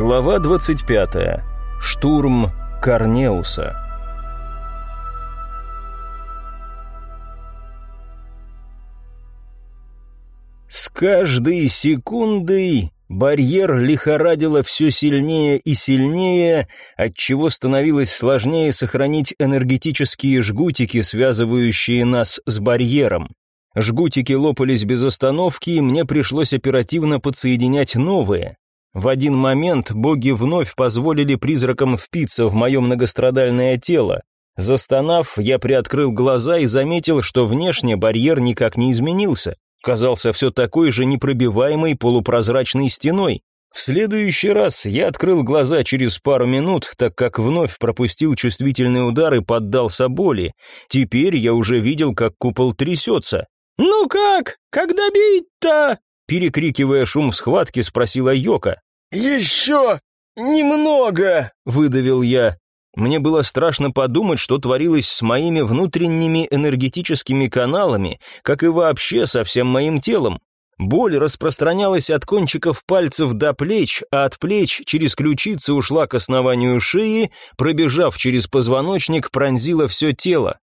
Глава 25. Штурм Корнеуса. С каждой секундой барьер лихорадило все сильнее и сильнее, отчего становилось сложнее сохранить энергетические жгутики, связывающие нас с барьером. Жгутики лопались без остановки, и мне пришлось оперативно подсоединять новые. В один момент боги вновь позволили призракам впиться в мое многострадальное тело. Застонав, я приоткрыл глаза и заметил, что внешне барьер никак не изменился. Казался все такой же непробиваемой полупрозрачной стеной. В следующий раз я открыл глаза через пару минут, так как вновь пропустил чувствительный удар и поддался боли. Теперь я уже видел, как купол трясется. «Ну как? Когда бить-то?» Перекрикивая шум схватки, спросила Йока. «Еще немного!» — выдавил я. Мне было страшно подумать, что творилось с моими внутренними энергетическими каналами, как и вообще со всем моим телом. Боль распространялась от кончиков пальцев до плеч, а от плеч через ключицы ушла к основанию шеи, пробежав через позвоночник, пронзила все тело.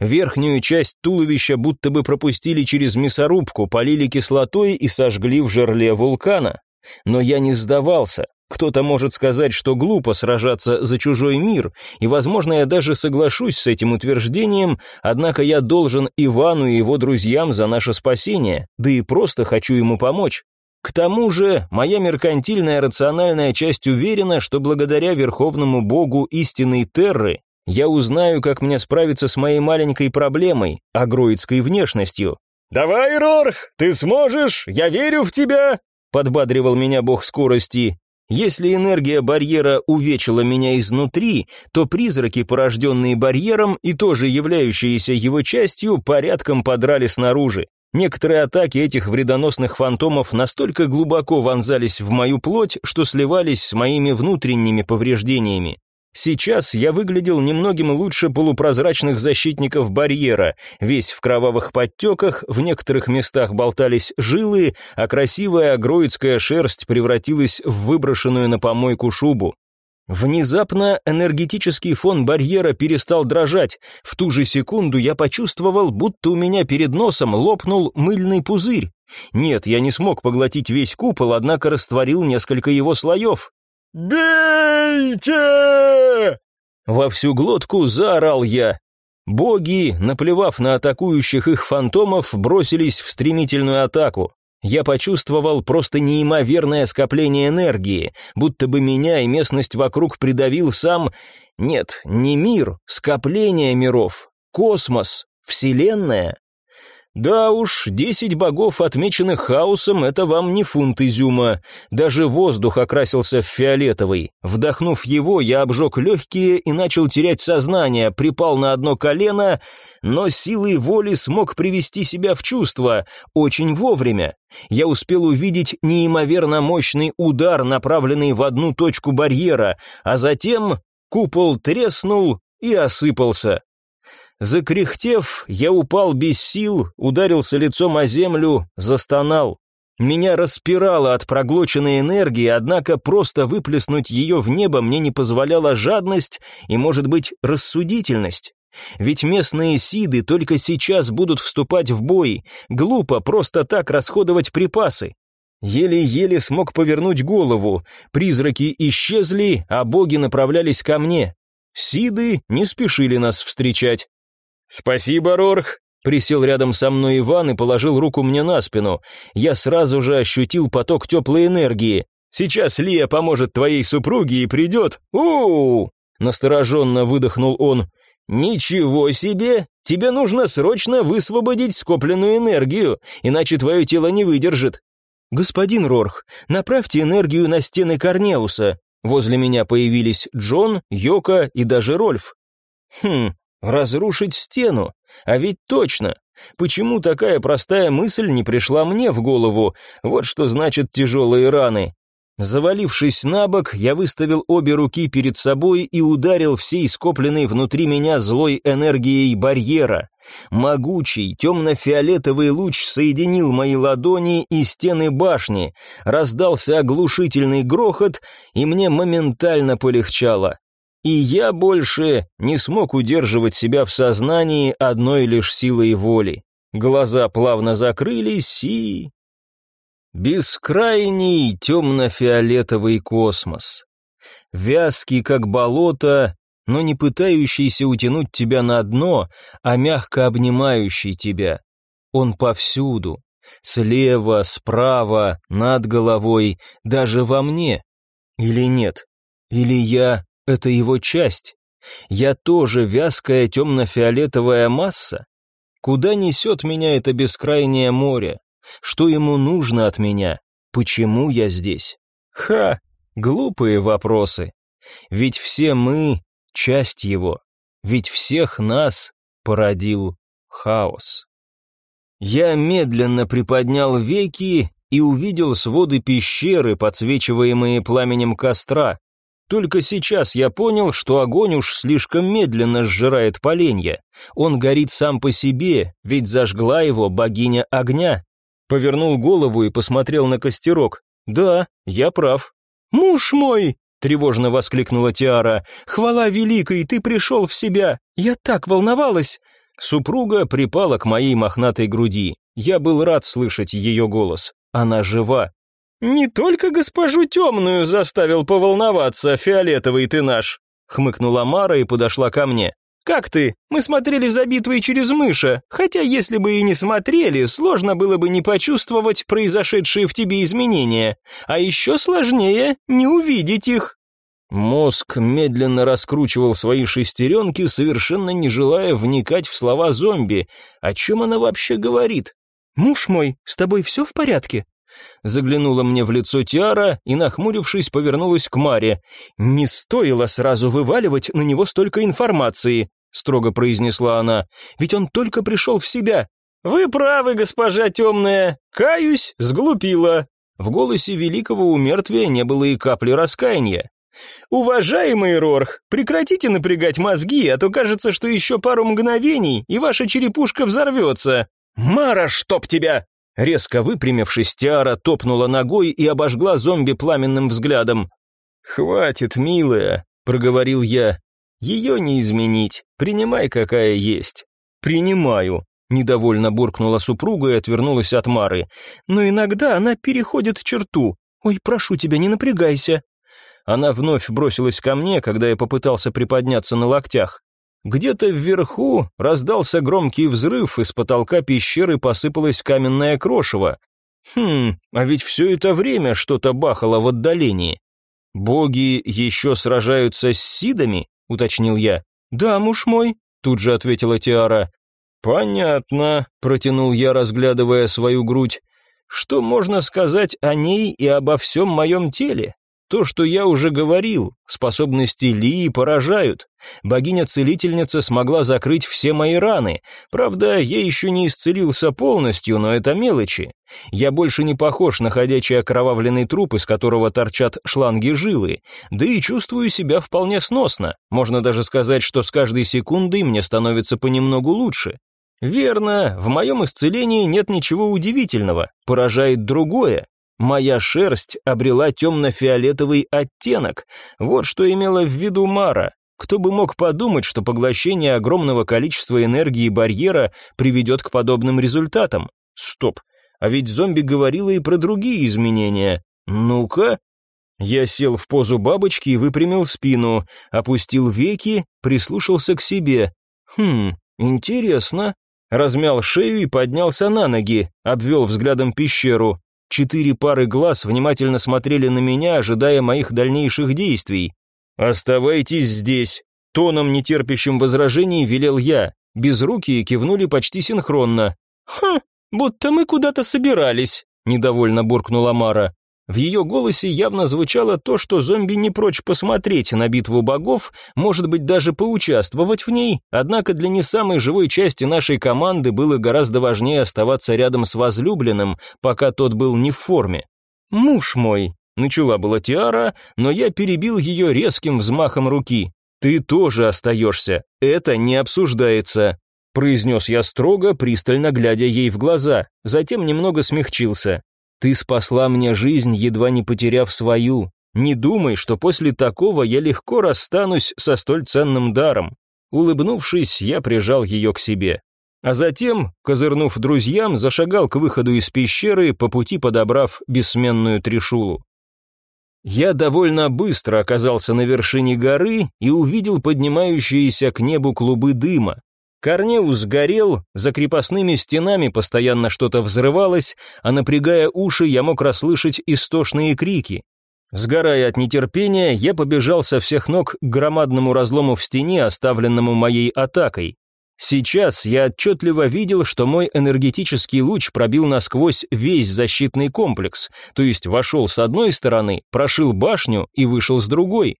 Верхнюю часть туловища будто бы пропустили через мясорубку, полили кислотой и сожгли в жерле вулкана. Но я не сдавался. Кто-то может сказать, что глупо сражаться за чужой мир, и, возможно, я даже соглашусь с этим утверждением, однако я должен Ивану и его друзьям за наше спасение, да и просто хочу ему помочь. К тому же, моя меркантильная рациональная часть уверена, что благодаря верховному богу истинной Терры я узнаю, как мне справиться с моей маленькой проблемой, агроидской внешностью. «Давай, Рорх, ты сможешь, я верю в тебя!» подбадривал меня бог скорости. Если энергия барьера увечила меня изнутри, то призраки, порожденные барьером и тоже являющиеся его частью, порядком подрали снаружи. Некоторые атаки этих вредоносных фантомов настолько глубоко вонзались в мою плоть, что сливались с моими внутренними повреждениями. Сейчас я выглядел немногим лучше полупрозрачных защитников барьера, весь в кровавых подтеках, в некоторых местах болтались жилы, а красивая агроидская шерсть превратилась в выброшенную на помойку шубу. Внезапно энергетический фон барьера перестал дрожать. В ту же секунду я почувствовал, будто у меня перед носом лопнул мыльный пузырь. Нет, я не смог поглотить весь купол, однако растворил несколько его слоев. «Бейте!» Во всю глотку заорал я. Боги, наплевав на атакующих их фантомов, бросились в стремительную атаку. Я почувствовал просто неимоверное скопление энергии, будто бы меня и местность вокруг придавил сам... Нет, не мир, скопление миров, космос, вселенная. Да уж, десять богов, отмеченных хаосом, это вам не фунт изюма. Даже воздух окрасился в фиолетовый. Вдохнув его, я обжег легкие и начал терять сознание, припал на одно колено, но силой воли смог привести себя в чувство, очень вовремя. Я успел увидеть неимоверно мощный удар, направленный в одну точку барьера, а затем купол треснул и осыпался. Закряхтев, я упал без сил, ударился лицом о землю, застонал. Меня распирало от проглоченной энергии, однако просто выплеснуть ее в небо мне не позволяла жадность и, может быть, рассудительность. Ведь местные сиды только сейчас будут вступать в бой. Глупо просто так расходовать припасы. Еле-еле смог повернуть голову. Призраки исчезли, а боги направлялись ко мне. Сиды не спешили нас встречать. «Спасибо, Рорх!» Присел рядом со мной Иван и положил руку мне на спину. Я сразу же ощутил поток теплой энергии. «Сейчас Лия поможет твоей супруге и придет. у у Настороженно выдохнул он. «Ничего себе! Тебе нужно срочно высвободить скопленную энергию, иначе твое тело не выдержит». «Господин Рорх, направьте энергию на стены Корнеуса». Возле меня появились Джон, Йока и даже Рольф. «Хм, Разрушить стену? А ведь точно. Почему такая простая мысль не пришла мне в голову? Вот что значит тяжелые раны. Завалившись на бок, я выставил обе руки перед собой и ударил всей скопленной внутри меня злой энергией барьера. Могучий, темно-фиолетовый луч соединил мои ладони и стены башни, раздался оглушительный грохот, и мне моментально полегчало. И я больше не смог удерживать себя в сознании одной лишь силой воли. Глаза плавно закрылись и... Бескрайний темно-фиолетовый космос. Вязкий, как болото, но не пытающийся утянуть тебя на дно, а мягко обнимающий тебя. Он повсюду. Слева, справа, над головой, даже во мне. Или нет? Или я — это его часть? Я тоже вязкая темно-фиолетовая масса? Куда несет меня это бескрайнее море? Что ему нужно от меня? Почему я здесь? Ха, глупые вопросы. Ведь все мы — часть его. Ведь всех нас породил хаос. Я медленно приподнял веки и увидел своды пещеры, подсвечиваемые пламенем костра. Только сейчас я понял, что огонь уж слишком медленно сжирает поленья. Он горит сам по себе, ведь зажгла его богиня огня. Повернул голову и посмотрел на костерок. «Да, я прав». «Муж мой!» — тревожно воскликнула Тиара. «Хвала великой, ты пришел в себя! Я так волновалась!» Супруга припала к моей мохнатой груди. Я был рад слышать ее голос. Она жива. «Не только госпожу темную заставил поволноваться, фиолетовый ты наш!» Хмыкнула Мара и подошла ко мне. «Как ты? Мы смотрели за битвой через мыша, хотя если бы и не смотрели, сложно было бы не почувствовать произошедшие в тебе изменения, а еще сложнее не увидеть их». Мозг медленно раскручивал свои шестеренки, совершенно не желая вникать в слова зомби. О чем она вообще говорит? «Муж мой, с тобой все в порядке?» Заглянула мне в лицо Тиара и, нахмурившись, повернулась к Маре. «Не стоило сразу вываливать на него столько информации строго произнесла она, ведь он только пришел в себя. Вы правы, госпожа темная, каюсь, сглупила. В голосе великого умертвия не было и капли раскаяния. «Уважаемый Рорх, прекратите напрягать мозги, а то кажется, что еще пару мгновений, и ваша черепушка взорвется». «Мара, чтоб тебя!» Резко выпрямившись, Тиара топнула ногой и обожгла зомби пламенным взглядом. «Хватит, милая», — проговорил я, ее не изменить, принимай, какая есть». «Принимаю», — недовольно буркнула супруга и отвернулась от Мары. «Но иногда она переходит черту. Ой, прошу тебя, не напрягайся». Она вновь бросилась ко мне, когда я попытался приподняться на локтях. Где-то вверху раздался громкий взрыв, из потолка пещеры посыпалось каменное крошево. Хм, а ведь все это время что-то бахало в отдалении. Боги еще сражаются с сидами? — уточнил я. «Да, муж мой», — тут же ответила Тиара. «Понятно», — протянул я, разглядывая свою грудь. «Что можно сказать о ней и обо всем моем теле? То, что я уже говорил, способности Лии поражают. Богиня-целительница смогла закрыть все мои раны. Правда, я еще не исцелился полностью, но это мелочи. Я больше не похож на ходячий окровавленный труп, из которого торчат шланги жилы. Да и чувствую себя вполне сносно. Можно даже сказать, что с каждой секундой мне становится понемногу лучше. Верно, в моем исцелении нет ничего удивительного. Поражает другое. Моя шерсть обрела темно-фиолетовый оттенок. Вот что имела в виду Мара. Кто бы мог подумать, что поглощение огромного количества энергии барьера приведет к подобным результатам? Стоп, а ведь зомби говорила и про другие изменения. Ну-ка. Я сел в позу бабочки и выпрямил спину, опустил веки, прислушался к себе. Хм, интересно. Размял шею и поднялся на ноги, обвел взглядом пещеру. Четыре пары глаз внимательно смотрели на меня, ожидая моих дальнейших действий. «Оставайтесь здесь», — тоном, нетерпящим возражений, велел я. Безрукие кивнули почти синхронно. «Хм, будто мы куда-то собирались», — недовольно буркнула Мара. В ее голосе явно звучало то, что зомби не прочь посмотреть на битву богов, может быть, даже поучаствовать в ней, однако для не самой живой части нашей команды было гораздо важнее оставаться рядом с возлюбленным, пока тот был не в форме. «Муж мой», Начала была Тиара, но я перебил ее резким взмахом руки. «Ты тоже остаешься. Это не обсуждается», – произнес я строго, пристально глядя ей в глаза, затем немного смягчился. «Ты спасла мне жизнь, едва не потеряв свою. Не думай, что после такого я легко расстанусь со столь ценным даром». Улыбнувшись, я прижал ее к себе. А затем, козырнув друзьям, зашагал к выходу из пещеры, по пути подобрав бессменную трешулу. Я довольно быстро оказался на вершине горы и увидел поднимающиеся к небу клубы дыма. Корнеус горел, за крепостными стенами постоянно что-то взрывалось, а напрягая уши, я мог расслышать истошные крики. Сгорая от нетерпения, я побежал со всех ног к громадному разлому в стене, оставленному моей атакой. Сейчас я отчетливо видел, что мой энергетический луч пробил насквозь весь защитный комплекс, то есть вошел с одной стороны, прошил башню и вышел с другой.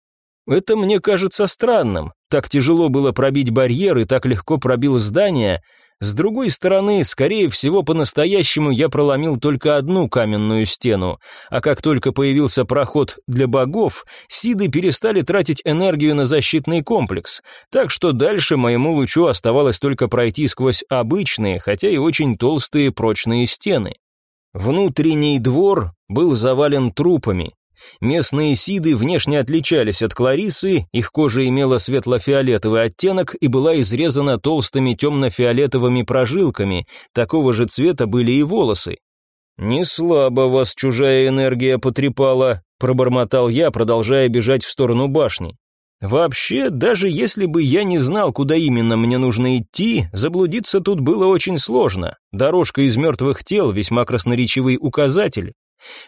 Это мне кажется странным. Так тяжело было пробить барьер и так легко пробил здание, с другой стороны, скорее всего, по-настоящему я проломил только одну каменную стену, а как только появился проход для богов, сиды перестали тратить энергию на защитный комплекс, так что дальше моему лучу оставалось только пройти сквозь обычные, хотя и очень толстые прочные стены. Внутренний двор был завален трупами, Местные сиды внешне отличались от Кларисы, их кожа имела светло-фиолетовый оттенок и была изрезана толстыми темно-фиолетовыми прожилками, такого же цвета были и волосы. «Не слабо вас чужая энергия потрепала», – пробормотал я, продолжая бежать в сторону башни. Вообще, даже если бы я не знал, куда именно мне нужно идти, заблудиться тут было очень сложно. Дорожка из мертвых тел – весьма красноречивый указатель.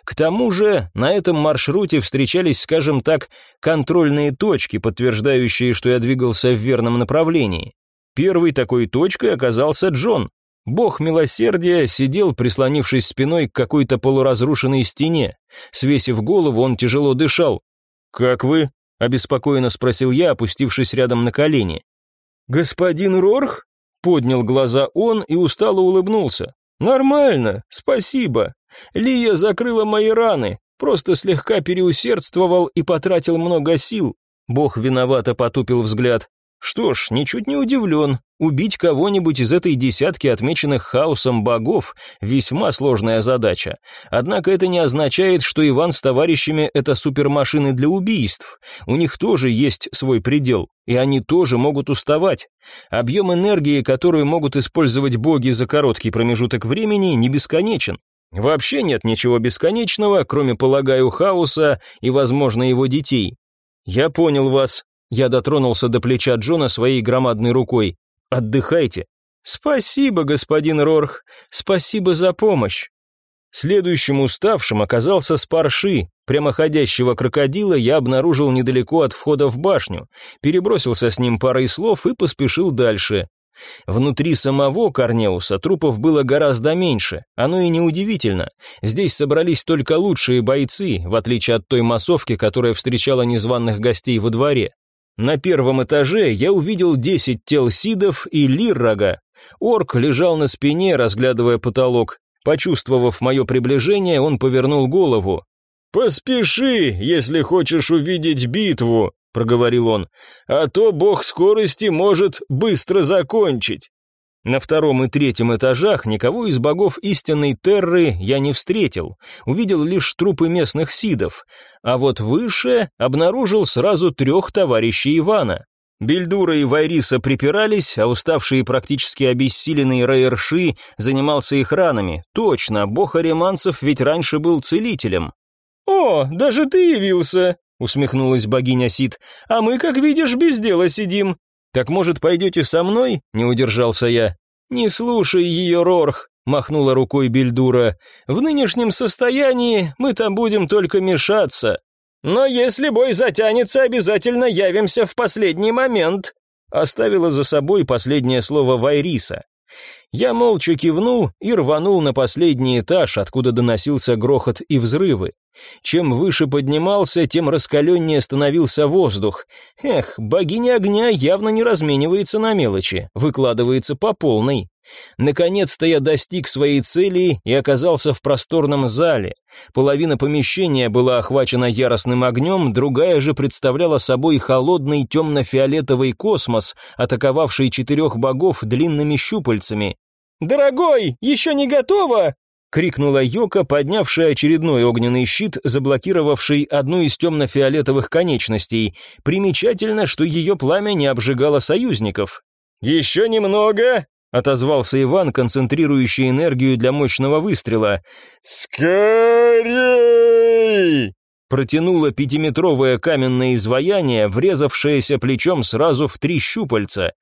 К тому же на этом маршруте встречались, скажем так, контрольные точки, подтверждающие, что я двигался в верном направлении. Первой такой точкой оказался Джон. Бог милосердия сидел, прислонившись спиной к какой-то полуразрушенной стене. Свесив голову, он тяжело дышал. «Как вы?» – обеспокоенно спросил я, опустившись рядом на колени. «Господин Рорх?» – поднял глаза он и устало улыбнулся. «Нормально, спасибо. Лия закрыла мои раны, просто слегка переусердствовал и потратил много сил». Бог виновато потупил взгляд. Что ж, ничуть не удивлен. Убить кого-нибудь из этой десятки отмеченных хаосом богов – весьма сложная задача. Однако это не означает, что Иван с товарищами – это супермашины для убийств. У них тоже есть свой предел, и они тоже могут уставать. Объем энергии, которую могут использовать боги за короткий промежуток времени, не бесконечен. Вообще нет ничего бесконечного, кроме, полагаю, хаоса и, возможно, его детей. Я понял вас, я дотронулся до плеча Джона своей громадной рукой. «Отдыхайте». «Спасибо, господин Рорх, спасибо за помощь». Следующим уставшим оказался Спарши. Прямоходящего крокодила я обнаружил недалеко от входа в башню, перебросился с ним парой слов и поспешил дальше. Внутри самого Корнеуса трупов было гораздо меньше, оно и неудивительно. Здесь собрались только лучшие бойцы, в отличие от той массовки, которая встречала незваных гостей во дворе. На первом этаже я увидел десять тел сидов и лиррага. Орк лежал на спине, разглядывая потолок. Почувствовав мое приближение, он повернул голову. «Поспеши, если хочешь увидеть битву», — проговорил он, «а то бог скорости может быстро закончить». На втором и третьем этажах никого из богов истинной Терры я не встретил, увидел лишь трупы местных сидов, а вот выше обнаружил сразу трех товарищей Ивана. Бельдура и Вайриса припирались, а уставший и практически обессиленный Рейерши занимался их ранами. Точно, бог Ариманцев ведь раньше был целителем. «О, даже ты явился!» — усмехнулась богиня Сид. «А мы, как видишь, без дела сидим. «Так, может, пойдете со мной?» – не удержался я. «Не слушай ее, Рорх», – махнула рукой Бельдура. «В нынешнем состоянии мы там будем только мешаться. Но если бой затянется, обязательно явимся в последний момент», – оставила за собой последнее слово Вайриса. Я молча кивнул и рванул на последний этаж, откуда доносился грохот и взрывы. Чем выше поднимался, тем раскаленнее становился воздух. Эх, богиня огня явно не разменивается на мелочи, выкладывается по полной. Наконец-то я достиг своей цели и оказался в просторном зале. Половина помещения была охвачена яростным огнем, другая же представляла собой холодный темно-фиолетовый космос, атаковавший четырех богов длинными щупальцами. «Дорогой, еще не готово!» — крикнула Йока, поднявшая очередной огненный щит, заблокировавший одну из темно-фиолетовых конечностей. Примечательно, что ее пламя не обжигало союзников. «Еще немного!» — отозвался Иван, концентрирующий энергию для мощного выстрела. «Скорей!» Протянуло пятиметровое каменное изваяние, врезавшееся плечом сразу в три щупальца.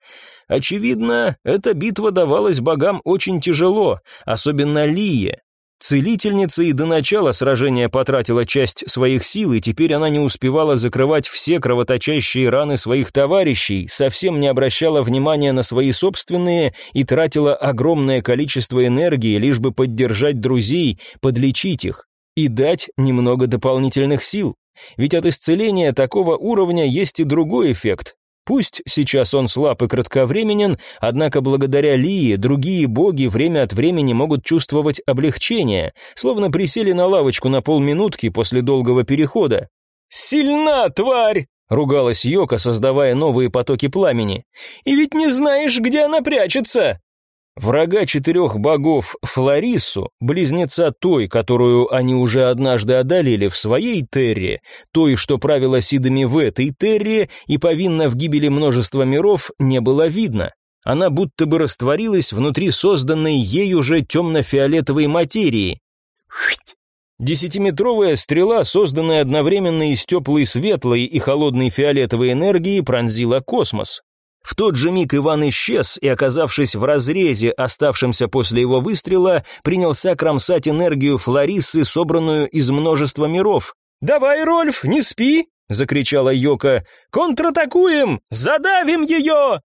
Очевидно, эта битва давалась богам очень тяжело, особенно Лие. Целительница и до начала сражения потратила часть своих сил, и теперь она не успевала закрывать все кровоточащие раны своих товарищей, совсем не обращала внимания на свои собственные и тратила огромное количество энергии, лишь бы поддержать друзей, подлечить их и дать немного дополнительных сил. Ведь от исцеления такого уровня есть и другой эффект. Пусть сейчас он слаб и кратковременен, однако благодаря Лии другие боги время от времени могут чувствовать облегчение, словно присели на лавочку на полминутки после долгого перехода. «Сильна, тварь!» — ругалась Йока, создавая новые потоки пламени. «И ведь не знаешь, где она прячется!» Врага четырех богов Флорису, близнеца той, которую они уже однажды одолели в своей Терре, той, что правила Сидами в этой Терре и повинна в гибели множества миров, не было видно. Она будто бы растворилась внутри созданной ею же темно-фиолетовой материи. Десятиметровая стрела, созданная одновременно из теплой светлой и холодной фиолетовой энергии, пронзила космос. В тот же миг Иван исчез и, оказавшись в разрезе, оставшемся после его выстрела, принялся кромсать энергию Флориссы, собранную из множества миров. «Давай, Рольф, не спи!» — закричала Йока. «Контратакуем! Задавим ее!»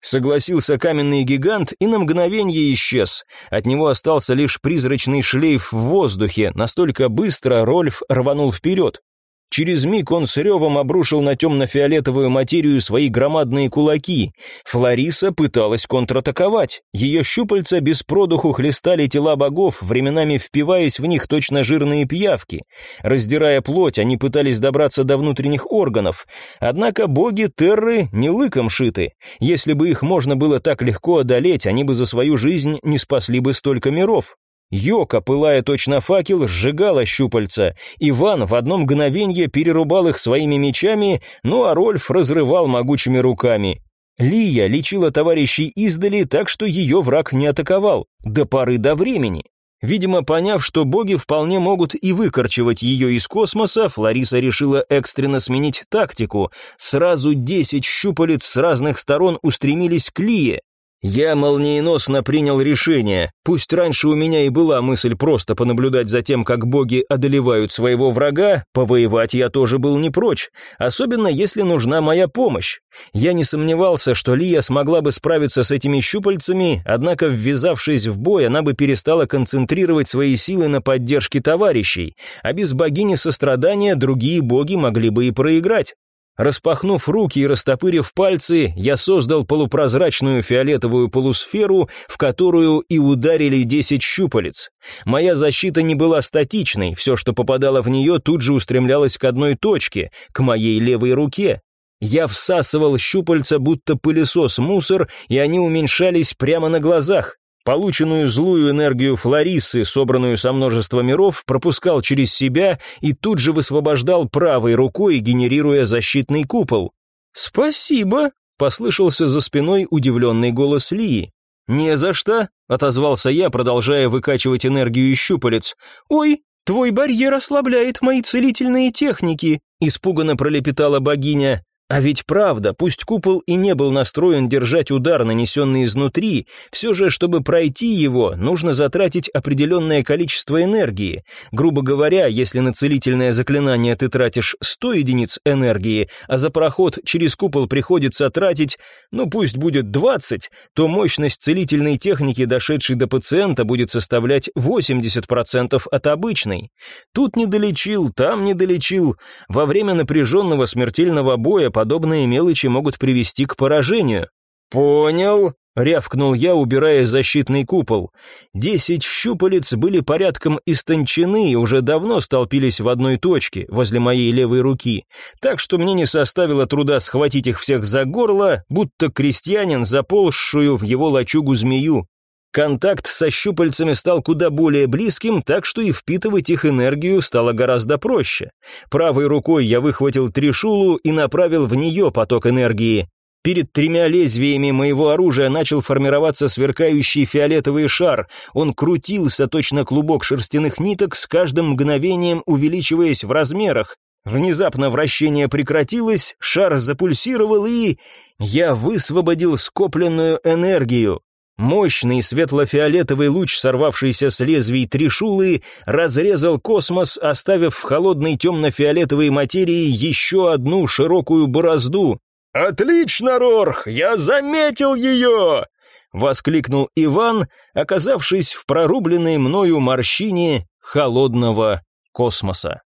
Согласился каменный гигант и на мгновение исчез. От него остался лишь призрачный шлейф в воздухе, настолько быстро Рольф рванул вперед. Через миг он с ревом обрушил на темно-фиолетовую материю свои громадные кулаки. Флориса пыталась контратаковать. Ее щупальца без продуху хлестали тела богов, временами впиваясь в них точно жирные пиявки. Раздирая плоть, они пытались добраться до внутренних органов. Однако боги Терры не лыком шиты. Если бы их можно было так легко одолеть, они бы за свою жизнь не спасли бы столько миров. Йока, пылая точно факел, сжигала щупальца. Иван в одно мгновенье перерубал их своими мечами, ну а Рольф разрывал могучими руками. Лия лечила товарищей издали так, что ее враг не атаковал, до поры до времени. Видимо, поняв, что боги вполне могут и выкорчевать ее из космоса, Флориса решила экстренно сменить тактику. Сразу десять щупалец с разных сторон устремились к Лие. Я молниеносно принял решение. Пусть раньше у меня и была мысль просто понаблюдать за тем, как боги одолевают своего врага, повоевать я тоже был не прочь, особенно если нужна моя помощь. Я не сомневался, что Лия смогла бы справиться с этими щупальцами, однако, ввязавшись в бой, она бы перестала концентрировать свои силы на поддержке товарищей, а без богини сострадания другие боги могли бы и проиграть. Распахнув руки и растопырив пальцы, я создал полупрозрачную фиолетовую полусферу, в которую и ударили десять щупалец. Моя защита не была статичной, все, что попадало в нее, тут же устремлялось к одной точке, к моей левой руке. Я всасывал щупальца, будто пылесос мусор, и они уменьшались прямо на глазах. Полученную злую энергию Флорисы, собранную со множества миров, пропускал через себя и тут же высвобождал правой рукой, генерируя защитный купол. «Спасибо», — послышался за спиной удивленный голос Лии. «Не за что», — отозвался я, продолжая выкачивать энергию из щупалец. «Ой, твой барьер ослабляет мои целительные техники», — испуганно пролепетала богиня. А ведь правда, пусть купол и не был настроен держать удар, нанесенный изнутри, все же, чтобы пройти его, нужно затратить определенное количество энергии. Грубо говоря, если на целительное заклинание ты тратишь 100 единиц энергии, а за проход через купол приходится тратить, ну пусть будет 20, то мощность целительной техники, дошедшей до пациента, будет составлять 80% от обычной. Тут не долечил, там не долечил. Во время напряженного смертельного боя подобные мелочи могут привести к поражению. Понял, рявкнул я, убирая защитный купол. Десять щупалец были порядком истончены и уже давно столпились в одной точке, возле моей левой руки, так что мне не составило труда схватить их всех за горло, будто крестьянин, заползшую в его лачугу змею. Контакт со щупальцами стал куда более близким, так что и впитывать их энергию стало гораздо проще. Правой рукой я выхватил трешулу и направил в нее поток энергии. Перед тремя лезвиями моего оружия начал формироваться сверкающий фиолетовый шар. Он крутился точно клубок шерстяных ниток, с каждым мгновением увеличиваясь в размерах. Внезапно вращение прекратилось, шар запульсировал и... Я высвободил скопленную энергию. Мощный светло-фиолетовый луч, сорвавшийся с лезвий трешулы, разрезал космос, оставив в холодной темно-фиолетовой материи еще одну широкую борозду. «Отлично, Рорх, я заметил ее!» — воскликнул Иван, оказавшись в прорубленной мною морщине холодного космоса.